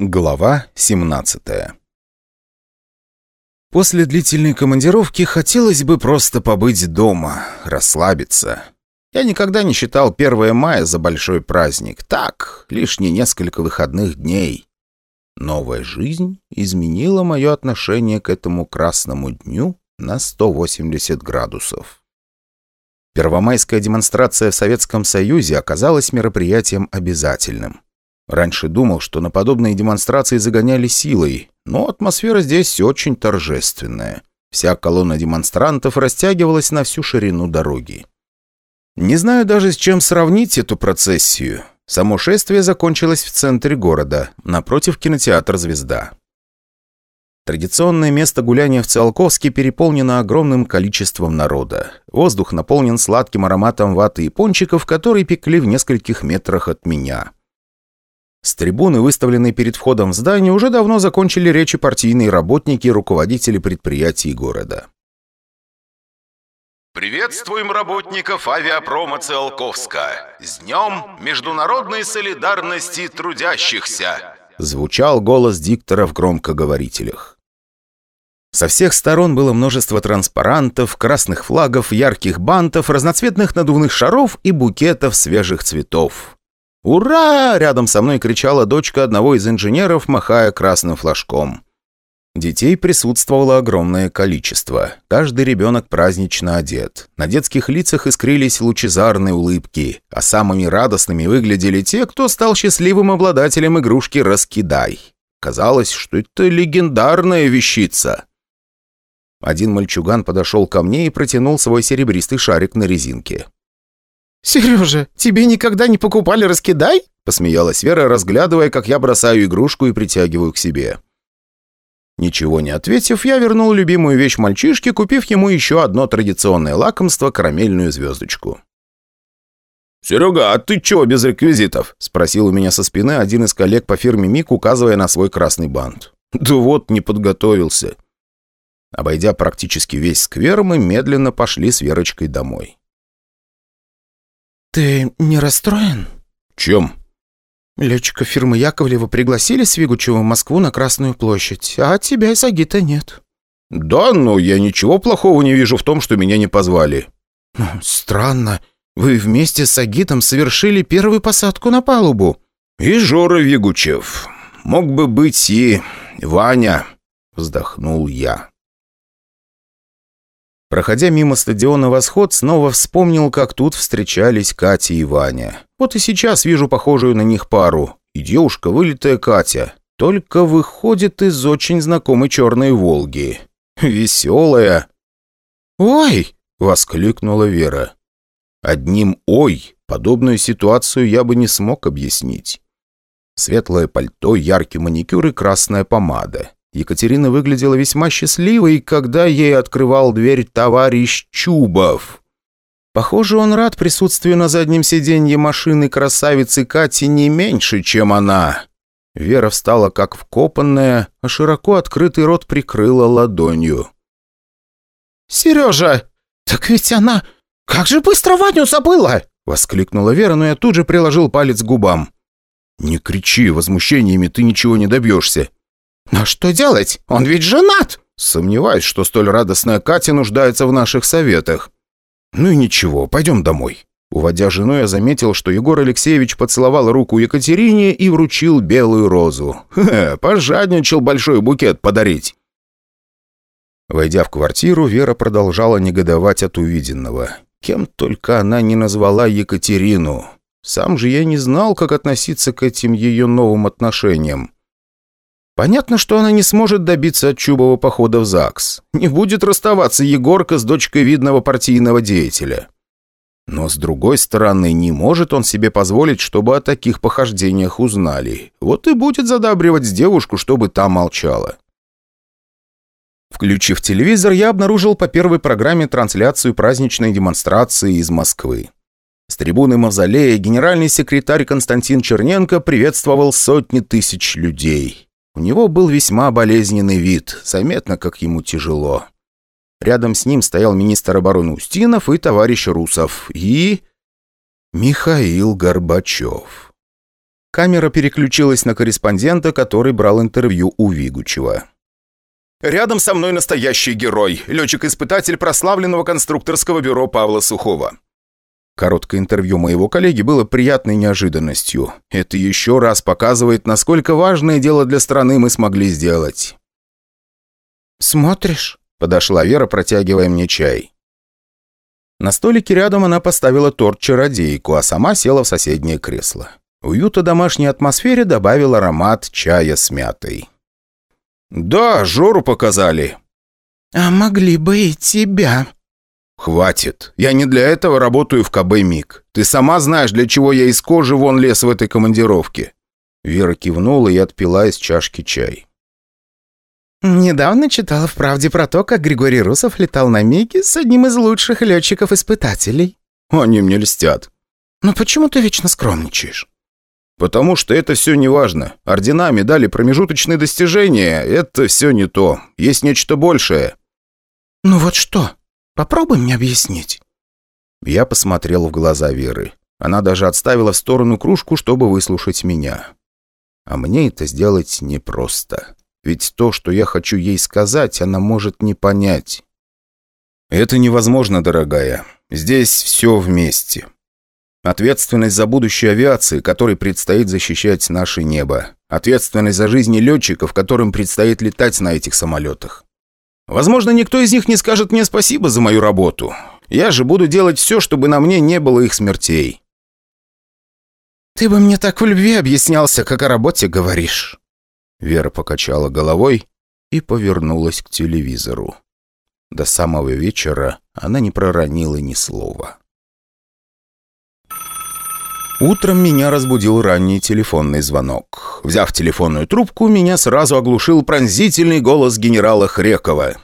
Глава 17 После длительной командировки хотелось бы просто побыть дома, расслабиться. Я никогда не считал 1 мая за большой праздник. Так, лишние несколько выходных дней. Новая жизнь изменила мое отношение к этому красному дню на 180 градусов. Первомайская демонстрация в Советском Союзе оказалась мероприятием обязательным. Раньше думал, что на подобные демонстрации загоняли силой, но атмосфера здесь очень торжественная. Вся колонна демонстрантов растягивалась на всю ширину дороги. Не знаю даже, с чем сравнить эту процессию. Само шествие закончилось в центре города, напротив кинотеатра «Звезда». Традиционное место гуляния в Циолковске переполнено огромным количеством народа. Воздух наполнен сладким ароматом ваты и пончиков, которые пекли в нескольких метрах от меня. С трибуны, выставленной перед входом в здание, уже давно закончили речи партийные работники и руководители предприятий города. Приветствуем работников авиапрома Циолковска. С Днем Международной солидарности трудящихся! Звучал голос диктора в громкоговорителях. Со всех сторон было множество транспарантов, красных флагов, ярких бантов, разноцветных надувных шаров и букетов свежих цветов. «Ура!» — рядом со мной кричала дочка одного из инженеров, махая красным флажком. Детей присутствовало огромное количество. Каждый ребенок празднично одет. На детских лицах искрились лучезарные улыбки, а самыми радостными выглядели те, кто стал счастливым обладателем игрушки «Раскидай». Казалось, что это легендарная вещица. Один мальчуган подошел ко мне и протянул свой серебристый шарик на резинке. «Сережа, тебе никогда не покупали раскидай?» Посмеялась Вера, разглядывая, как я бросаю игрушку и притягиваю к себе. Ничего не ответив, я вернул любимую вещь мальчишке, купив ему еще одно традиционное лакомство – карамельную звездочку. «Серега, а ты чего без реквизитов?» – спросил у меня со спины один из коллег по фирме МИК, указывая на свой красный бант. «Да вот, не подготовился». Обойдя практически весь сквер, мы медленно пошли с Верочкой домой. «Ты не расстроен?» «Чем?» «Летчика фирмы Яковлева пригласили Свигучева в Москву на Красную площадь, а тебя и Сагита нет». «Да, но я ничего плохого не вижу в том, что меня не позвали». «Ну, «Странно. Вы вместе с Сагитом совершили первую посадку на палубу». «И Жора Вигучев. Мог бы быть и Ваня», — вздохнул я. Проходя мимо стадиона «Восход», снова вспомнил, как тут встречались Катя и Ваня. Вот и сейчас вижу похожую на них пару. И девушка, вылитая Катя, только выходит из очень знакомой черной «Волги». Веселая. «Ой!» — воскликнула Вера. Одним «ой» подобную ситуацию я бы не смог объяснить. Светлое пальто, яркий маникюр и красная помада. Екатерина выглядела весьма счастливой, когда ей открывал дверь товарищ Чубов. Похоже, он рад присутствию на заднем сиденье машины красавицы Кати не меньше, чем она. Вера встала как вкопанная, а широко открытый рот прикрыла ладонью. «Сережа, так ведь она... Как же быстро Ваню забыла!» Воскликнула Вера, но я тут же приложил палец к губам. «Не кричи, возмущениями ты ничего не добьешься. «Но что делать? Он ведь женат!» Сомневаюсь, что столь радостная Катя нуждается в наших советах. Ну и ничего, пойдем домой. Уводя жену, я заметил, что Егор Алексеевич поцеловал руку Екатерине и вручил белую розу. Хе, пожадничал большой букет подарить. Войдя в квартиру, Вера продолжала негодовать от увиденного. Кем только она не назвала Екатерину. Сам же я не знал, как относиться к этим ее новым отношениям. Понятно, что она не сможет добиться от Чубова похода в ЗАГС. Не будет расставаться Егорка с дочкой видного партийного деятеля. Но, с другой стороны, не может он себе позволить, чтобы о таких похождениях узнали. Вот и будет задабривать девушку, чтобы та молчала. Включив телевизор, я обнаружил по первой программе трансляцию праздничной демонстрации из Москвы. С трибуны Мавзолея генеральный секретарь Константин Черненко приветствовал сотни тысяч людей. У него был весьма болезненный вид, заметно, как ему тяжело. Рядом с ним стоял министр обороны Устинов и товарищ Русов. И... Михаил Горбачев. Камера переключилась на корреспондента, который брал интервью у Вигучева. «Рядом со мной настоящий герой, летчик-испытатель прославленного конструкторского бюро Павла Сухого». Короткое интервью моего коллеги было приятной неожиданностью. Это еще раз показывает, насколько важное дело для страны мы смогли сделать. «Смотришь?» – подошла Вера, протягивая мне чай. На столике рядом она поставила торт-чародейку, а сама села в соседнее кресло. Уюта домашней атмосфере добавил аромат чая с мятой. «Да, Жору показали». «А могли бы и тебя». «Хватит. Я не для этого работаю в КБ МИГ. Ты сама знаешь, для чего я из кожи вон лез в этой командировке». Вера кивнула и отпила из чашки чай. «Недавно читала в «Правде» про то, как Григорий Русов летал на МИГе с одним из лучших летчиков-испытателей». «Они мне льстят». «Но почему ты вечно скромничаешь?» «Потому что это все не важно. Ордена, медали, промежуточные достижения – это все не то. Есть нечто большее». «Ну вот что? Попробуй мне объяснить». Я посмотрел в глаза Веры. Она даже отставила в сторону кружку, чтобы выслушать меня. А мне это сделать непросто. Ведь то, что я хочу ей сказать, она может не понять. Это невозможно, дорогая. Здесь все вместе. Ответственность за будущее авиации, которой предстоит защищать наше небо. Ответственность за жизни летчиков, которым предстоит летать на этих самолетах. Возможно, никто из них не скажет мне спасибо за мою работу. Я же буду делать все, чтобы на мне не было их смертей. «Ты бы мне так в любви объяснялся, как о работе говоришь». Вера покачала головой и повернулась к телевизору. До самого вечера она не проронила ни слова. Утром меня разбудил ранний телефонный звонок. Взяв телефонную трубку, меня сразу оглушил пронзительный голос генерала Хрекова.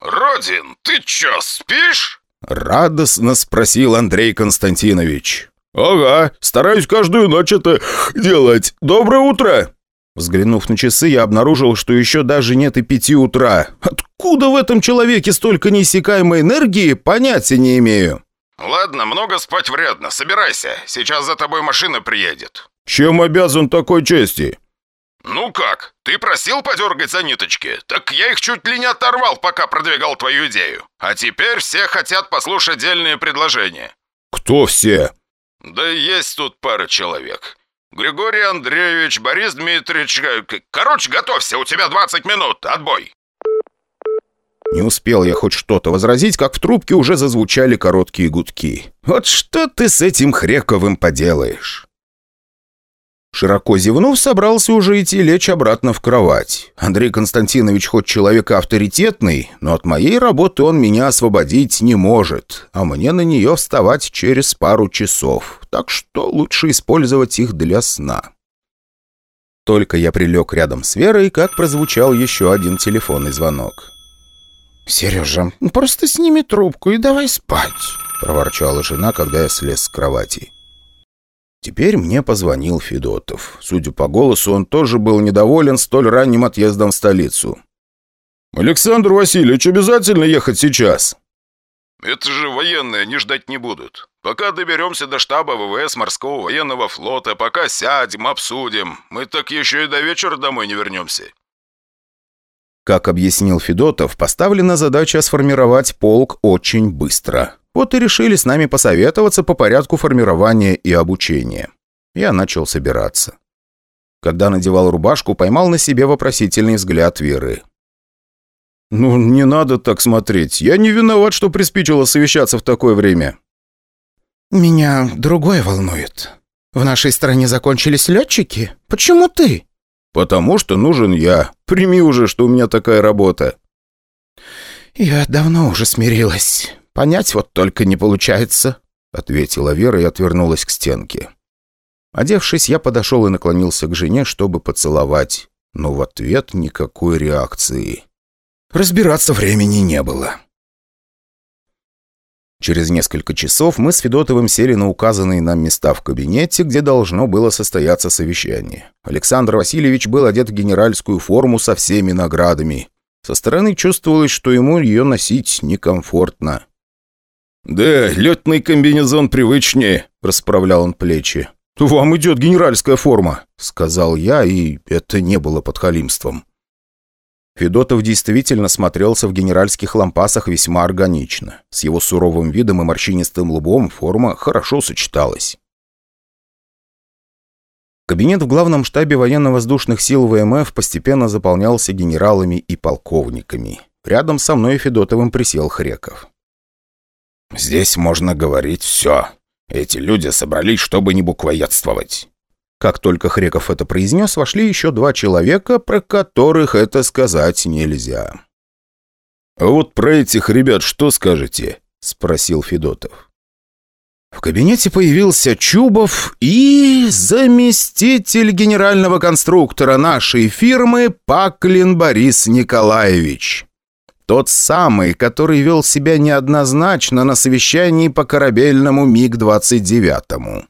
«Родин, ты чё, спишь?» Радостно спросил Андрей Константинович. «Ага, стараюсь каждую ночь это делать. Доброе утро!» Взглянув на часы, я обнаружил, что еще даже нет и пяти утра. Откуда в этом человеке столько неиссякаемой энергии, понятия не имею. «Ладно, много спать вредно. Собирайся. Сейчас за тобой машина приедет». «Чем обязан такой чести?» «Ну как? Ты просил подергать за ниточки? Так я их чуть ли не оторвал, пока продвигал твою идею. А теперь все хотят послушать дельные предложения». «Кто все?» «Да есть тут пара человек. Григорий Андреевич, Борис Дмитриевич... Короче, готовься, у тебя 20 минут. Отбой». Не успел я хоть что-то возразить, как в трубке уже зазвучали короткие гудки. «Вот что ты с этим Хрековым поделаешь?» Широко зевнув, собрался уже идти лечь обратно в кровать. Андрей Константинович хоть человек авторитетный, но от моей работы он меня освободить не может, а мне на нее вставать через пару часов, так что лучше использовать их для сна. Только я прилег рядом с Верой, как прозвучал еще один телефонный звонок. «Сережа, просто сними трубку и давай спать», — проворчала жена, когда я слез с кровати. Теперь мне позвонил Федотов. Судя по голосу, он тоже был недоволен столь ранним отъездом в столицу. «Александр Васильевич, обязательно ехать сейчас?» «Это же военные, не ждать не будут. Пока доберемся до штаба ВВС Морского военного флота, пока сядем, обсудим. Мы так еще и до вечера домой не вернемся». Как объяснил Федотов, поставлена задача сформировать полк очень быстро. Вот и решили с нами посоветоваться по порядку формирования и обучения. Я начал собираться. Когда надевал рубашку, поймал на себе вопросительный взгляд Веры. «Ну, не надо так смотреть. Я не виноват, что приспичило совещаться в такое время». «Меня другое волнует. В нашей стране закончились летчики. Почему ты?» «Потому что нужен я. Прими уже, что у меня такая работа». «Я давно уже смирилась. Понять вот только не получается», — ответила Вера и отвернулась к стенке. Одевшись, я подошел и наклонился к жене, чтобы поцеловать, но в ответ никакой реакции. Разбираться времени не было. Через несколько часов мы с Федотовым сели на указанные нам места в кабинете, где должно было состояться совещание. Александр Васильевич был одет в генеральскую форму со всеми наградами. Со стороны чувствовалось, что ему ее носить некомфортно. «Да, летный комбинезон привычнее», — расправлял он плечи. «Вам идет генеральская форма», — сказал я, и это не было подхалимством. Федотов действительно смотрелся в генеральских лампасах весьма органично. С его суровым видом и морщинистым лбом форма хорошо сочеталась. Кабинет в главном штабе военно-воздушных сил ВМФ постепенно заполнялся генералами и полковниками. Рядом со мной Федотовым присел Хреков. «Здесь можно говорить все. Эти люди собрались, чтобы не буквоедствовать. Как только Хреков это произнес, вошли еще два человека, про которых это сказать нельзя. «А вот про этих ребят что скажете?» – спросил Федотов. В кабинете появился Чубов и заместитель генерального конструктора нашей фирмы Паклин Борис Николаевич. Тот самый, который вел себя неоднозначно на совещании по корабельному МиГ-29.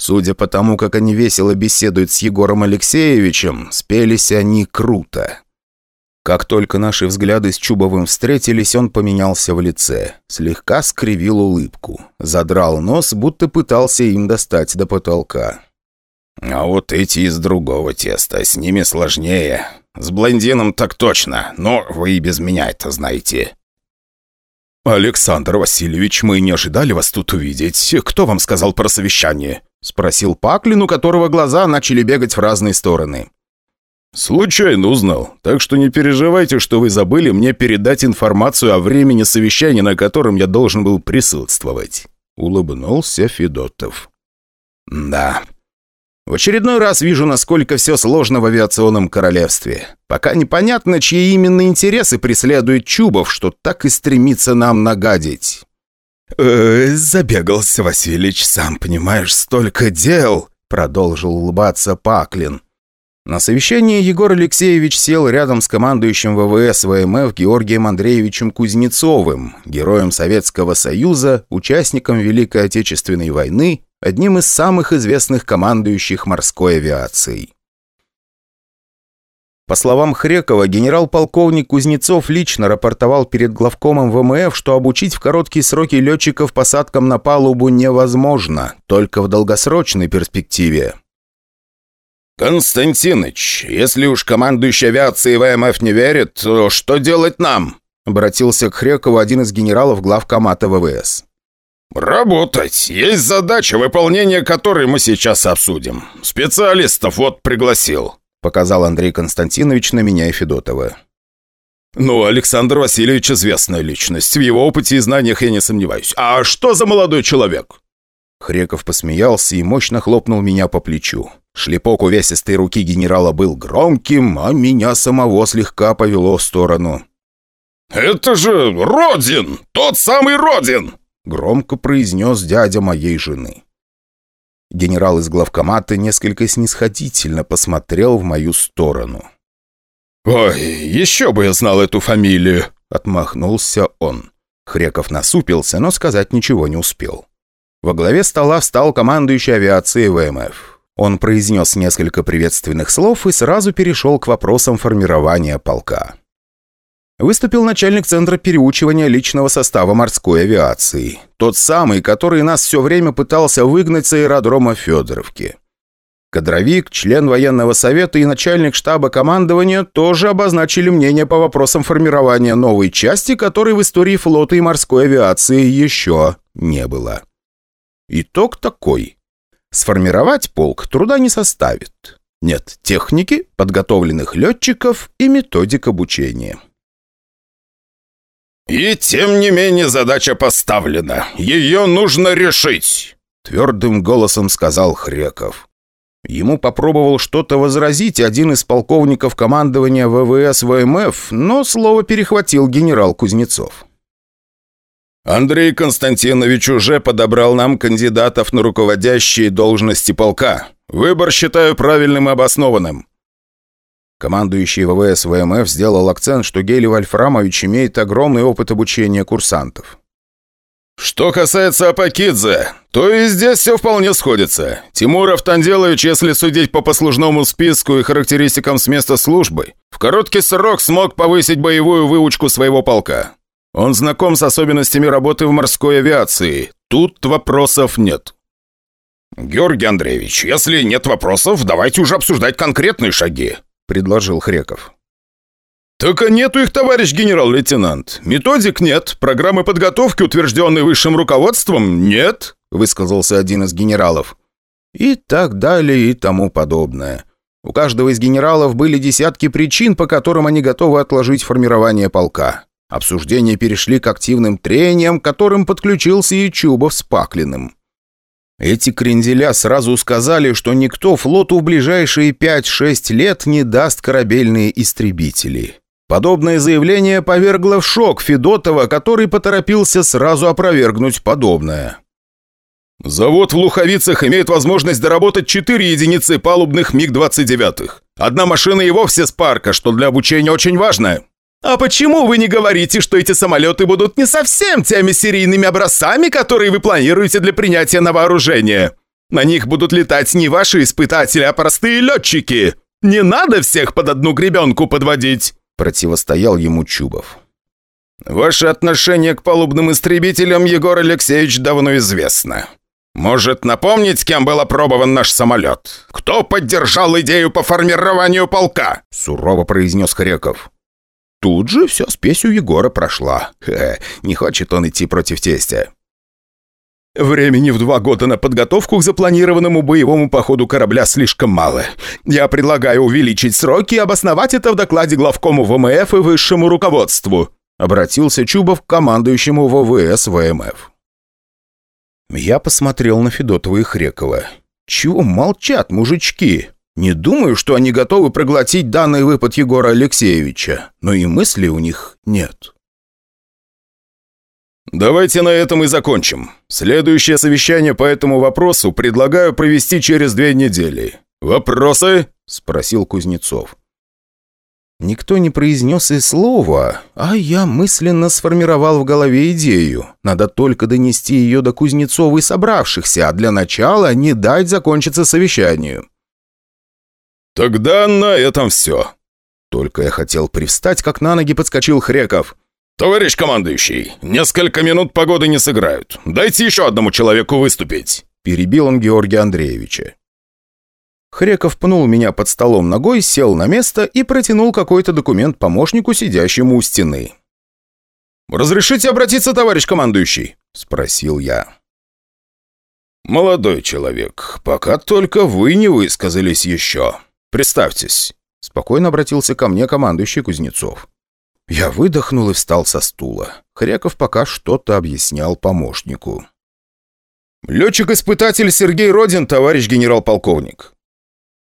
Судя по тому, как они весело беседуют с Егором Алексеевичем, спелись они круто. Как только наши взгляды с Чубовым встретились, он поменялся в лице. Слегка скривил улыбку. Задрал нос, будто пытался им достать до потолка. «А вот эти из другого теста, с ними сложнее. С блондином так точно, но вы и без меня это знаете». «Александр Васильевич, мы не ожидали вас тут увидеть. Кто вам сказал про совещание?» — спросил Паклин, у которого глаза начали бегать в разные стороны. «Случайно узнал, так что не переживайте, что вы забыли мне передать информацию о времени совещания, на котором я должен был присутствовать», — улыбнулся Федотов. «Да. В очередной раз вижу, насколько все сложно в авиационном королевстве. Пока непонятно, чьи именно интересы преследует Чубов, что так и стремится нам нагадить». «Э, «Забегался, Васильич, сам понимаешь, столько дел!» Продолжил улыбаться Паклин. На совещании Егор Алексеевич сел рядом с командующим ВВС ВМФ Георгием Андреевичем Кузнецовым, героем Советского Союза, участником Великой Отечественной войны, одним из самых известных командующих морской авиацией. По словам Хрекова, генерал-полковник Кузнецов лично рапортовал перед главкомом ВМФ, что обучить в короткие сроки летчиков посадкам на палубу невозможно, только в долгосрочной перспективе. «Константиныч, если уж командующий авиацией ВМФ не верит, то что делать нам?» Обратился к Хрекову один из генералов главкомата ВВС. «Работать. Есть задача, выполнение которой мы сейчас обсудим. Специалистов вот пригласил». — показал Андрей Константинович на меня и Федотова. «Ну, Александр Васильевич известная личность. В его опыте и знаниях я не сомневаюсь. А что за молодой человек?» Хреков посмеялся и мощно хлопнул меня по плечу. Шлепок увесистой руки генерала был громким, а меня самого слегка повело в сторону. «Это же Родин! Тот самый Родин!» Громко произнес дядя моей жены. Генерал из главкомата несколько снисходительно посмотрел в мою сторону. «Ой, еще бы я знал эту фамилию!» — отмахнулся он. Хреков насупился, но сказать ничего не успел. Во главе стола встал командующий авиацией ВМФ. Он произнес несколько приветственных слов и сразу перешел к вопросам формирования полка выступил начальник Центра переучивания личного состава морской авиации. Тот самый, который нас все время пытался выгнать с аэродрома Федоровки. Кадровик, член военного совета и начальник штаба командования тоже обозначили мнение по вопросам формирования новой части, которой в истории флота и морской авиации еще не было. Итог такой. Сформировать полк труда не составит. Нет техники, подготовленных летчиков и методик обучения. «И тем не менее задача поставлена. Ее нужно решить», — твердым голосом сказал Хреков. Ему попробовал что-то возразить один из полковников командования ВВС ВМФ, но слово перехватил генерал Кузнецов. «Андрей Константинович уже подобрал нам кандидатов на руководящие должности полка. Выбор считаю правильным и обоснованным. Командующий ВВС ВМФ сделал акцент, что Гели Вольфрамович имеет огромный опыт обучения курсантов. «Что касается Апакидзе, то и здесь все вполне сходится. Тимур Автанделович, если судить по послужному списку и характеристикам с места службы, в короткий срок смог повысить боевую выучку своего полка. Он знаком с особенностями работы в морской авиации. Тут вопросов нет». «Георгий Андреевич, если нет вопросов, давайте уже обсуждать конкретные шаги», — предложил Хреков. «Так нету их, товарищ генерал-лейтенант. Методик нет, программы подготовки, утвержденные высшим руководством, нет», — высказался один из генералов. И так далее и тому подобное. У каждого из генералов были десятки причин, по которым они готовы отложить формирование полка. Обсуждения перешли к активным трениям, к которым подключился и Чубов с Паклиным. Эти кренделя сразу сказали, что никто флоту в ближайшие 5-6 лет не даст корабельные истребители. Подобное заявление повергло в шок Федотова, который поторопился сразу опровергнуть подобное. «Завод в Луховицах имеет возможность доработать 4 единицы палубных МиГ-29. Одна машина и вовсе с парка, что для обучения очень важно». «А почему вы не говорите, что эти самолеты будут не совсем теми серийными образцами, которые вы планируете для принятия на вооружение? На них будут летать не ваши испытатели, а простые летчики. Не надо всех под одну гребенку подводить!» Противостоял ему Чубов. «Ваше отношение к палубным истребителям, Егор Алексеевич, давно известно. Может, напомнить, кем был опробован наш самолет? Кто поддержал идею по формированию полка?» Сурово произнес Хреков. Тут же все спесь у Егора прошла. Хе, не хочет он идти против тестя. Времени в два года на подготовку к запланированному боевому походу корабля слишком мало. Я предлагаю увеличить сроки и обосновать это в докладе главкому ВМФ и высшему руководству», обратился Чубов к командующему ВВС ВМФ. Я посмотрел на Федотова и Хрекова. «Чего молчат, мужички? Не думаю, что они готовы проглотить данный выпад Егора Алексеевича, но и мысли у них нет». «Давайте на этом и закончим. Следующее совещание по этому вопросу предлагаю провести через две недели. Вопросы?» – спросил Кузнецов. Никто не произнес и слова, а я мысленно сформировал в голове идею. Надо только донести ее до Кузнецова и собравшихся, а для начала не дать закончиться совещанию. «Тогда на этом все». Только я хотел привстать, как на ноги подскочил Хреков. «Товарищ командующий, несколько минут погоды не сыграют. Дайте еще одному человеку выступить». Перебил он Георгия Андреевича. Хреков пнул меня под столом ногой, сел на место и протянул какой-то документ помощнику, сидящему у стены. «Разрешите обратиться, товарищ командующий?» – спросил я. «Молодой человек, пока только вы не высказались еще. Представьтесь». Спокойно обратился ко мне командующий Кузнецов. Я выдохнул и встал со стула. Хряков пока что-то объяснял помощнику. «Летчик-испытатель Сергей Родин, товарищ генерал-полковник.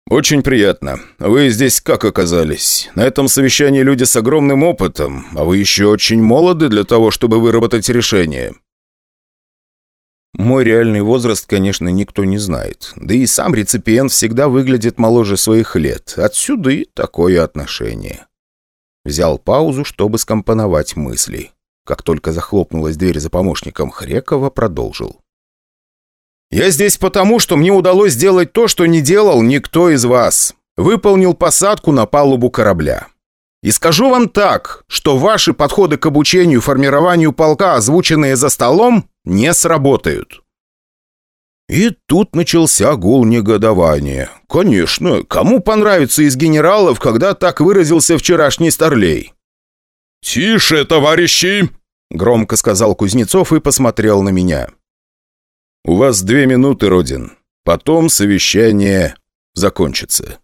«Очень приятно. Вы здесь как оказались? На этом совещании люди с огромным опытом, а вы еще очень молоды для того, чтобы выработать решение». Мой реальный возраст, конечно, никто не знает. Да и сам реципиент всегда выглядит моложе своих лет. Отсюда и такое отношение. Взял паузу, чтобы скомпоновать мысли. Как только захлопнулась дверь за помощником Хрекова, продолжил. Я здесь потому, что мне удалось сделать то, что не делал никто из вас. Выполнил посадку на палубу корабля. И скажу вам так, что ваши подходы к обучению формированию полка, озвученные за столом, не сработают». И тут начался гул негодования. Конечно, кому понравится из генералов, когда так выразился вчерашний Старлей? «Тише, товарищи!» — громко сказал Кузнецов и посмотрел на меня. «У вас две минуты, Родин. Потом совещание закончится».